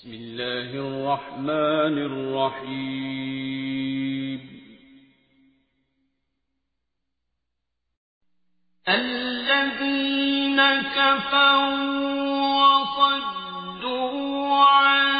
بسم الله الرحمن الرحيم. الذين كفروا وصدوا عن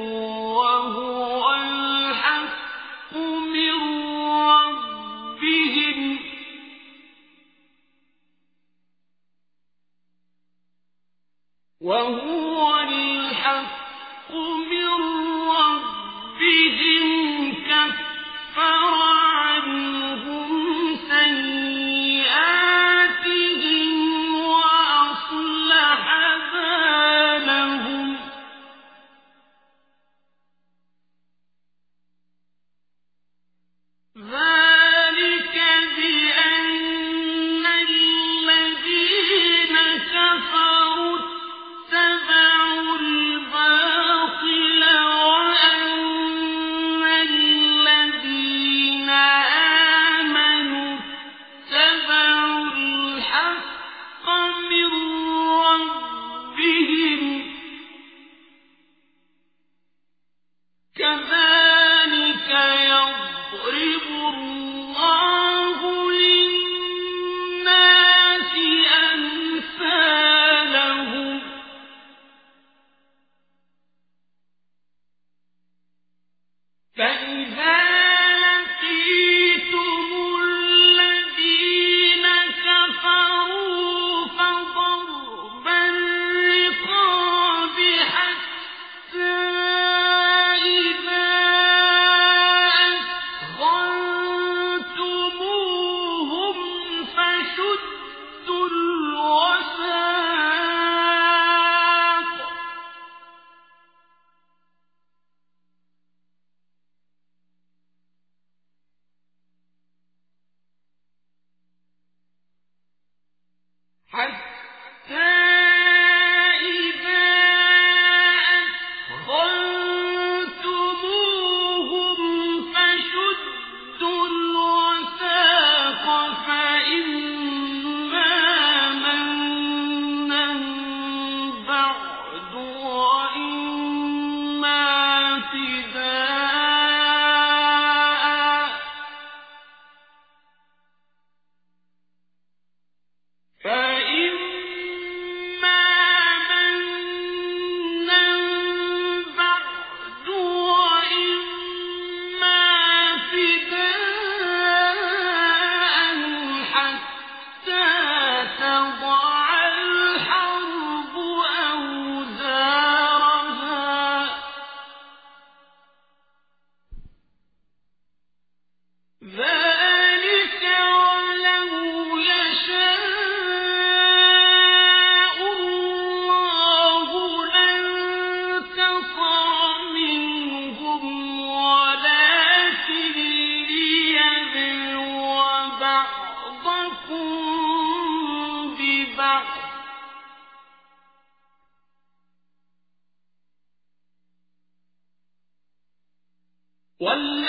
والذي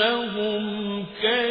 بأنهم كرهوا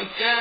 وكأين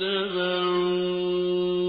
واتبعوا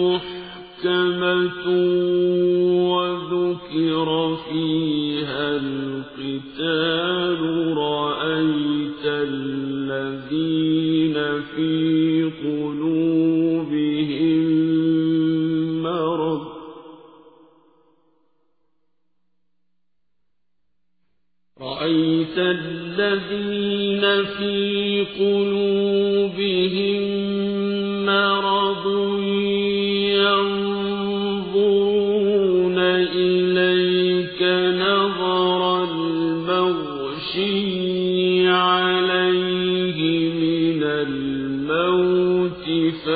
محكمة وذكر فيها القتال الموت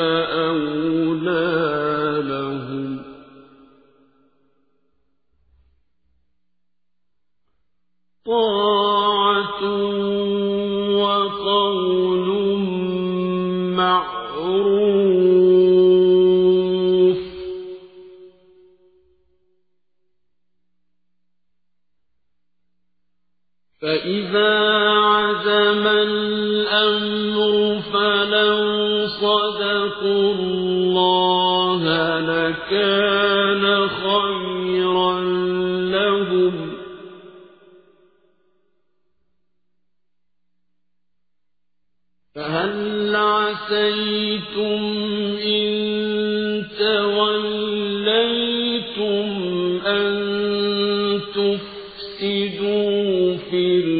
أن تفسدوا في الأرض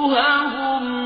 وجوههم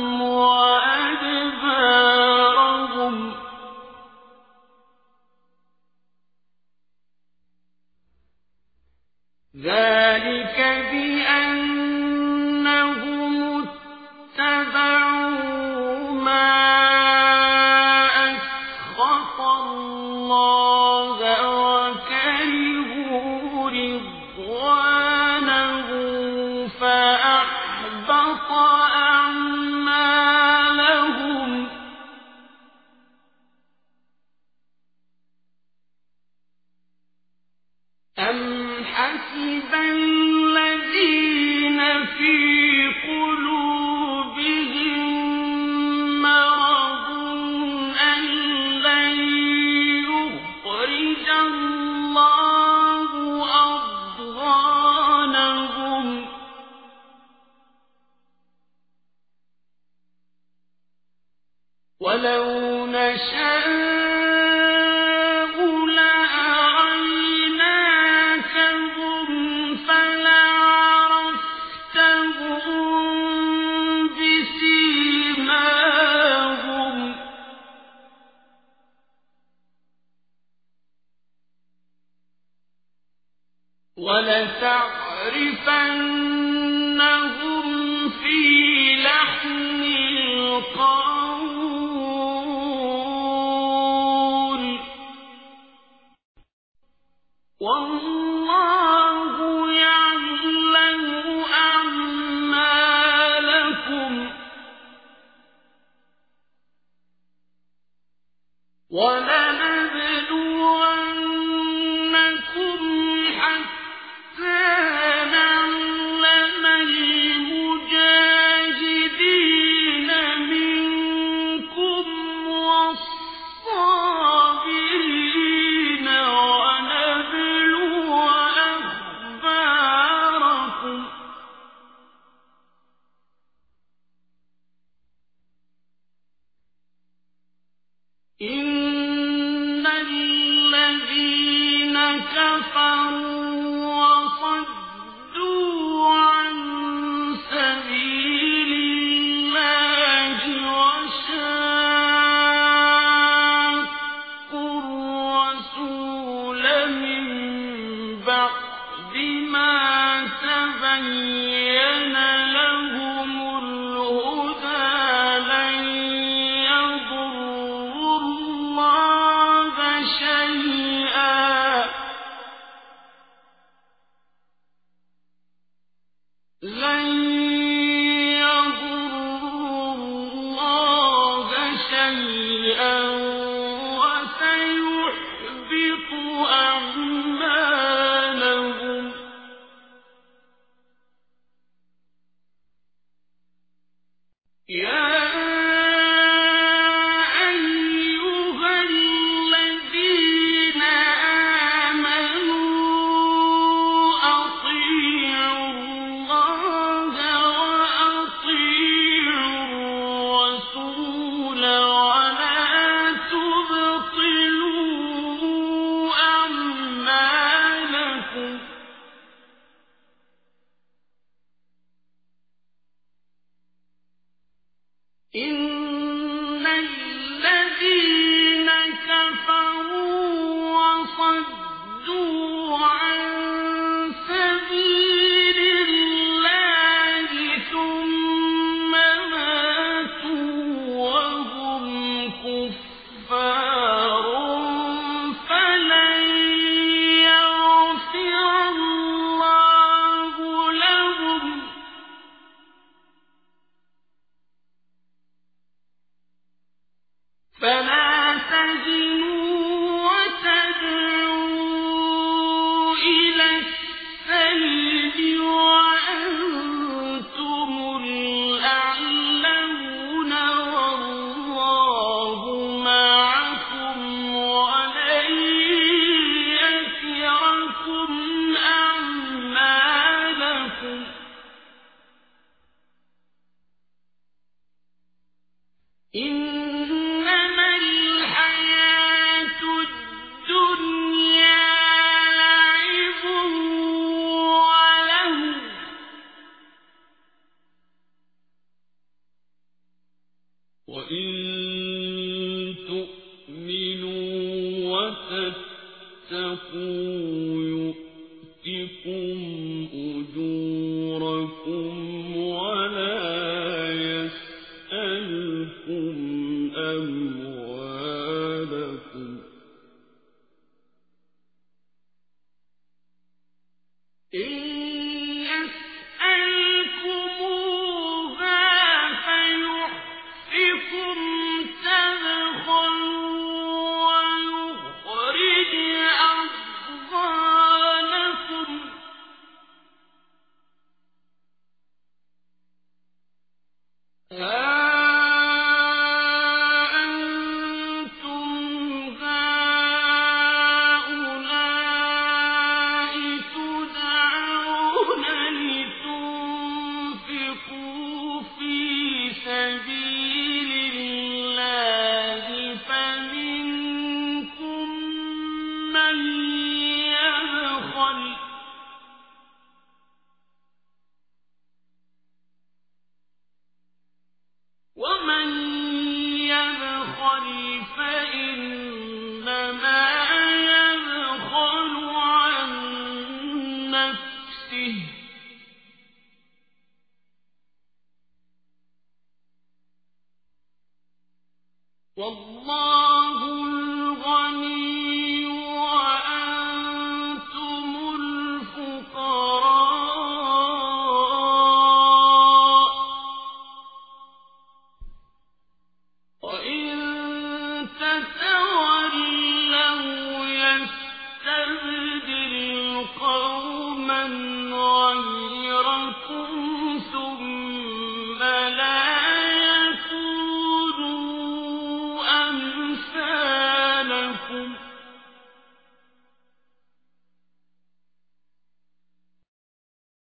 والله نَارٌ